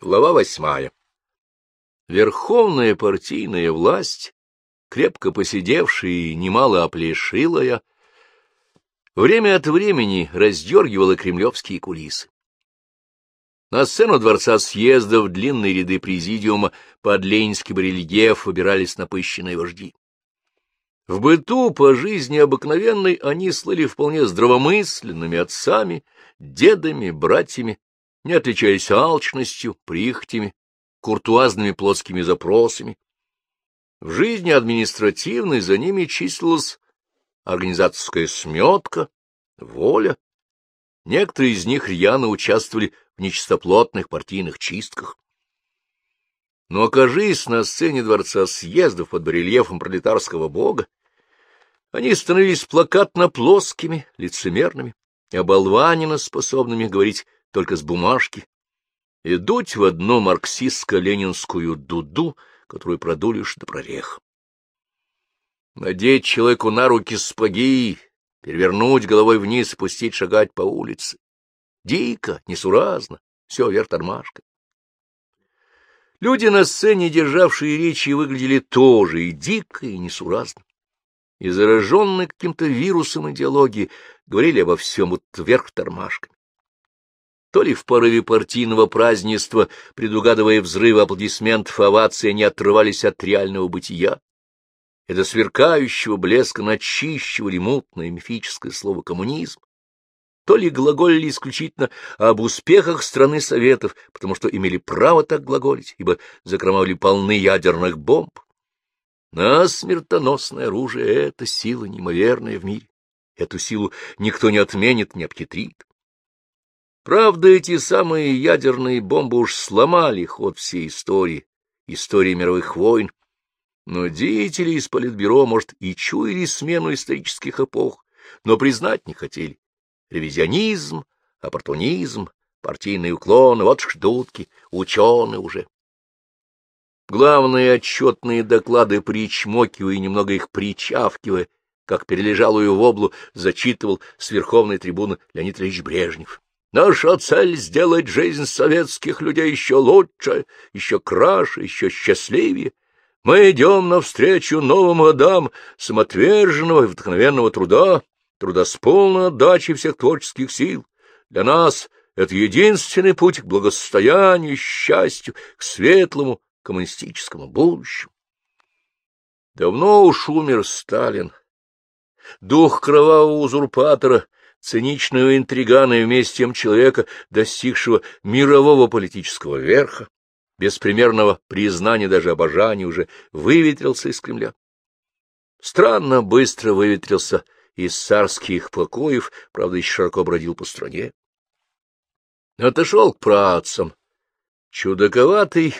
Глава восьмая. Верховная партийная власть, крепко посидевшая и немало оплешилая, время от времени раздергивала кремлевские кулисы. На сцену дворца съездов длинные ряды президиума под ленинский барельеф выбирались напыщенные вожди. В быту по жизни обыкновенной они слыли вполне здравомысленными отцами, дедами, братьями, не отличались алчностью, прихотями, куртуазными плотскими запросами. В жизни административной за ними числилась организаторская сметка, воля. Некоторые из них рьяно участвовали в нечистоплотных партийных чистках. Но окажись на сцене дворца съездов под барельефом пролетарского бога, они становились плакатно плоскими, лицемерными, оболваненно способными говорить только с бумажки, и дуть в одну марксистско-ленинскую дуду, которую продулишь до прорех. Надеть человеку на руки спаги, перевернуть головой вниз пустить шагать по улице. Дико, несуразно, все вверх тормашка. Люди на сцене, державшие речи, выглядели тоже и дико, и несуразно. И зараженные каким-то вирусом идеологии говорили обо всем вот вверх тормашками. То ли в порыве партийного празднества, предугадывая взрывы аплодисментов, овации не отрывались от реального бытия. Это сверкающего блеска начищивали мутное мифическое слово «коммунизм», то ли глаголили исключительно об успехах страны Советов, потому что имели право так глаголить, ибо закромали полны ядерных бомб. Но смертоносное оружие — это сила неимоверная в мире. Эту силу никто не отменит, не обхитрит. Правда, эти самые ядерные бомбы уж сломали ход всей истории, истории мировых войн, но деятели из Политбюро, может, и чуяли смену исторических эпох, но признать не хотели. Ревизионизм, оппортунизм, партийные уклоны, вот ждутки, ученые уже. Главные отчетные доклады, причмокивая и немного их причавкивая, как перележалую воблу, зачитывал с верховной трибуны Леонид Ильич Брежнев. Наша цель — сделать жизнь советских людей еще лучше, еще краше, еще счастливее. Мы идем навстречу новым годам самоотверженного и вдохновенного труда, труда с полной отдачей всех творческих сил. Для нас это единственный путь к благосостоянию, счастью, к светлому коммунистическому будущему. Давно уж умер Сталин. Дух кровавого узурпатора циничного интригана и вместе тем человека, достигшего мирового политического верха, беспримерного признания даже обожания, уже выветрился из Кремля. Странно быстро выветрился из царских покоев, правда, еще широко бродил по стране. Отошел к працам. Чудаковатый,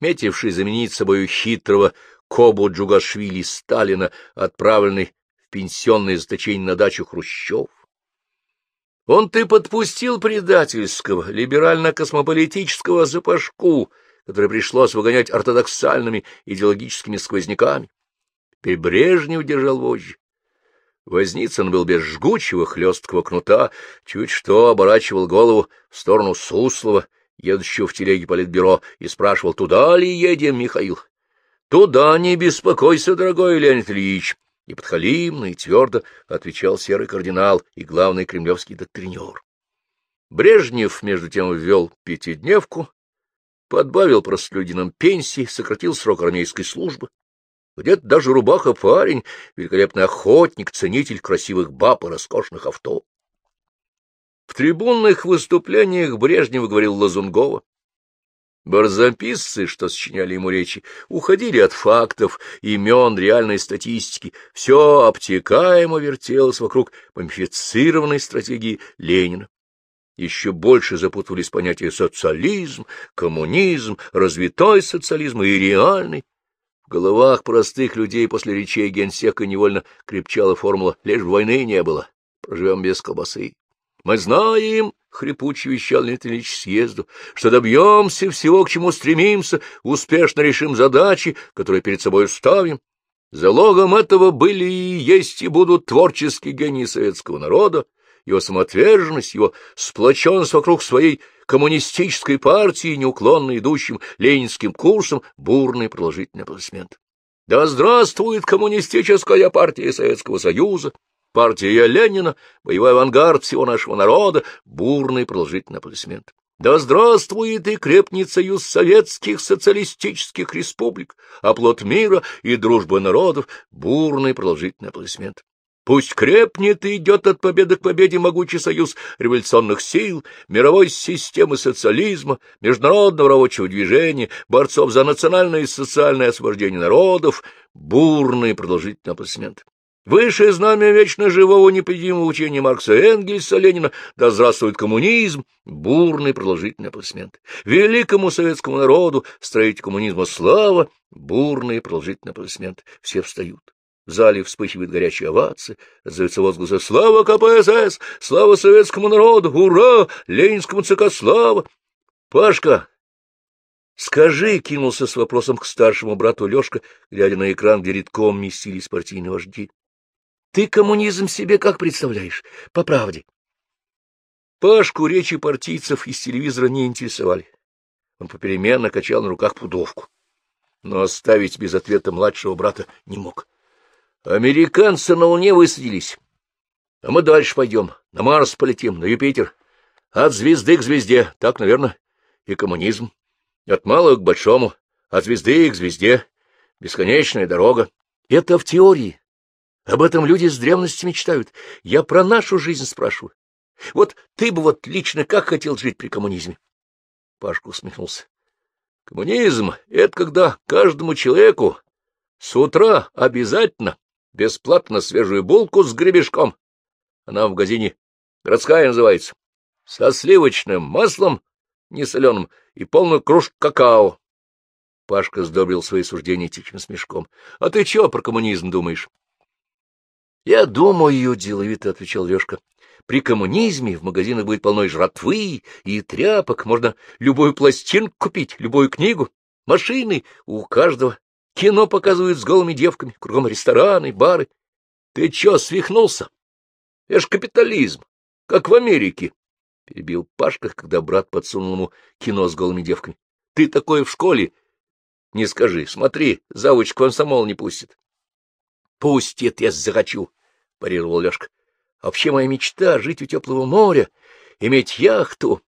метивший заменить собою хитрого Кобу Джугашвили Сталина, отправленный в пенсионное заточение на дачу Хрущев. Он ты подпустил предательского, либерально-космополитического запашку, который пришлось выгонять ортодоксальными идеологическими сквозняками. Теперь Брежнев держал вожжи. Возницын был без жгучего хлесткого кнута, чуть что оборачивал голову в сторону Суслова, едущего в телеге политбюро, и спрашивал, туда ли едем, Михаил? — Туда не беспокойся, дорогой Леонид Ильич, и подхалимно, и твердо отвечал серый кардинал и главный кремлевский доктринер. Брежнев, между тем, ввел пятидневку, подбавил простолюдинам пенсии, сократил срок армейской службы. Где-то даже рубаха-парень, великолепный охотник, ценитель красивых баб и роскошных авто. В трибунных выступлениях Брежнев говорил Лазунгова. Барзаписцы, что сочиняли ему речи, уходили от фактов, имен, реальной статистики. Все обтекаемо вертелось вокруг мумифицированной стратегии Ленина. Еще больше запутывались понятия социализм, коммунизм, развитой социализм и реальный. В головах простых людей после речей генсека невольно крепчала формула «лишь войны не было, проживем без колбасы». Мы знаем, — хрипуче вещал Леонид съезду, — что добьемся всего, к чему стремимся, успешно решим задачи, которые перед собой ставим. Залогом этого были и есть и будут творческие гении советского народа, его самоотверженность, его сплоченность вокруг своей коммунистической партии, неуклонно идущим ленинским курсом, бурный продолжительный аплодисмент. Да здравствует коммунистическая партия Советского Союза, партия Ленина, боевой авангард всего нашего народа, бурный продолжительный аплодисмент. Да здравствует и крепнет союз советских социалистических республик, оплот мира и дружбы народов, бурный продолжительный аплодисмент. Пусть крепнет и идет от победы к победе могучий союз революционных сил, мировой системы социализма, международного рабочего движения, борцов за национальное и социальное освобождение народов, бурный продолжительный аплодисмент. Высшее знамя вечно живого непобедимого учения Маркса Энгельса Ленина, да здравствует коммунизм, бурный продолжительный аплодисмент. Великому советскому народу, строить коммунизма слава, бурный продолжительный аплодисмент. Все встают. В зале вспыхивает горячая овация, раздаются возгласы «Слава КПСС! Слава советскому народу! Ура! Ленинскому ЦК слава!» «Пашка, скажи!» — кинулся с вопросом к старшему брату Лёшка, глядя на экран, где редком месились партийные вожди. Ты коммунизм себе как представляешь? По правде. Пашку речи партийцев из телевизора не интересовали. Он попеременно качал на руках пудовку. Но оставить без ответа младшего брата не мог. Американцы на Луне высадились. А мы дальше пойдем. На Марс полетим, на Юпитер. От звезды к звезде. Так, наверное, и коммунизм. От малого к большому. От звезды к звезде. Бесконечная дорога. Это в теории. Об этом люди с древности мечтают. Я про нашу жизнь спрашиваю. Вот ты бы вот лично как хотел жить при коммунизме? Пашка усмехнулся. Коммунизм — это когда каждому человеку с утра обязательно бесплатно свежую булку с гребешком. Она в магазине городская называется. Со сливочным маслом, несоленым, и полную кружку какао. Пашка сдобрил свои суждения тихим смешком. — А ты чего про коммунизм думаешь? — Я думаю, — деловито отвечал Лешка, — при коммунизме в магазинах будет полно жратвы, и тряпок, можно любую пластинку купить, любую книгу, машины у каждого, кино показывают с голыми девками, кругом рестораны, бары. Ты чё, свихнулся? Это ж капитализм, как в Америке, — перебил Пашка, когда брат подсунул ему кино с голыми девками. — Ты такое в школе? Не скажи, смотри, завуч комсомол не пустит. — Пустит, я захочу, — парировал Лешка. — Вообще моя мечта — жить у теплого моря, иметь яхту.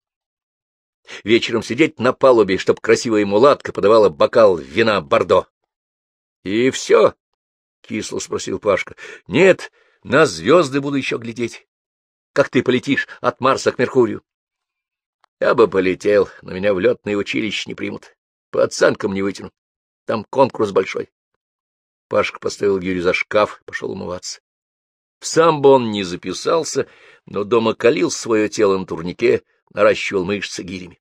Вечером сидеть на палубе, чтоб красивая мулатка подавала бокал вина Бордо. — И все? — кисло спросил Пашка. — Нет, на звезды буду еще глядеть. Как ты полетишь от Марса к Меркурию? — Я бы полетел, но меня в летное училище не примут. По оценкам не вытяну. Там конкурс большой. Пашка поставил Юрию за шкаф, пошел умываться. В самбо он не записался, но дома калил свое тело на турнике, наращивал мышцы гирями.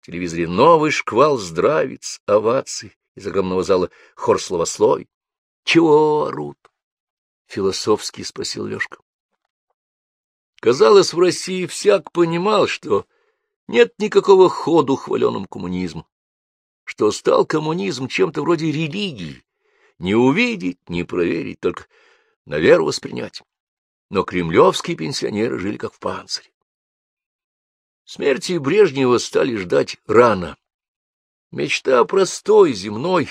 В телевизоре новый шквал здравиц, оваций из огромного зала хор словословий. — Чего орут? — философски спросил Лешка. Казалось, в России всяк понимал, что нет никакого ходу хваленому коммунизму, что стал коммунизм чем-то вроде религии, не увидеть, не проверить, только на веру воспринять. Но кремлевские пенсионеры жили как в панцире. Смерти Брежнева стали ждать рано. Мечта простой, земной,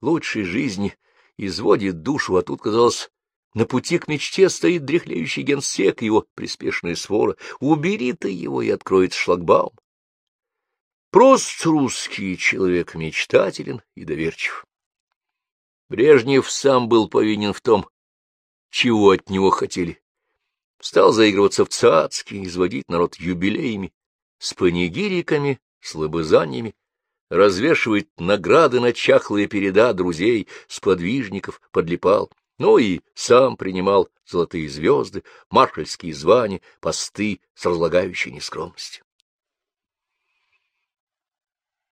лучшей жизни изводит душу, а тут, казалось, на пути к мечте стоит дряхлеющий генсек его приспешная свора. Убери ты его и откроет шлагбаум. Прост русский человек мечтателен и доверчив. Брежнев сам был повинен в том, чего от него хотели. Стал заигрываться в цацки, изводить народ юбилеями, с панигириками, с лобызаниями, развешивать награды на чахлые переда друзей, сподвижников, подлипал, ну и сам принимал золотые звезды, маршальские звания, посты с разлагающей нескромностью.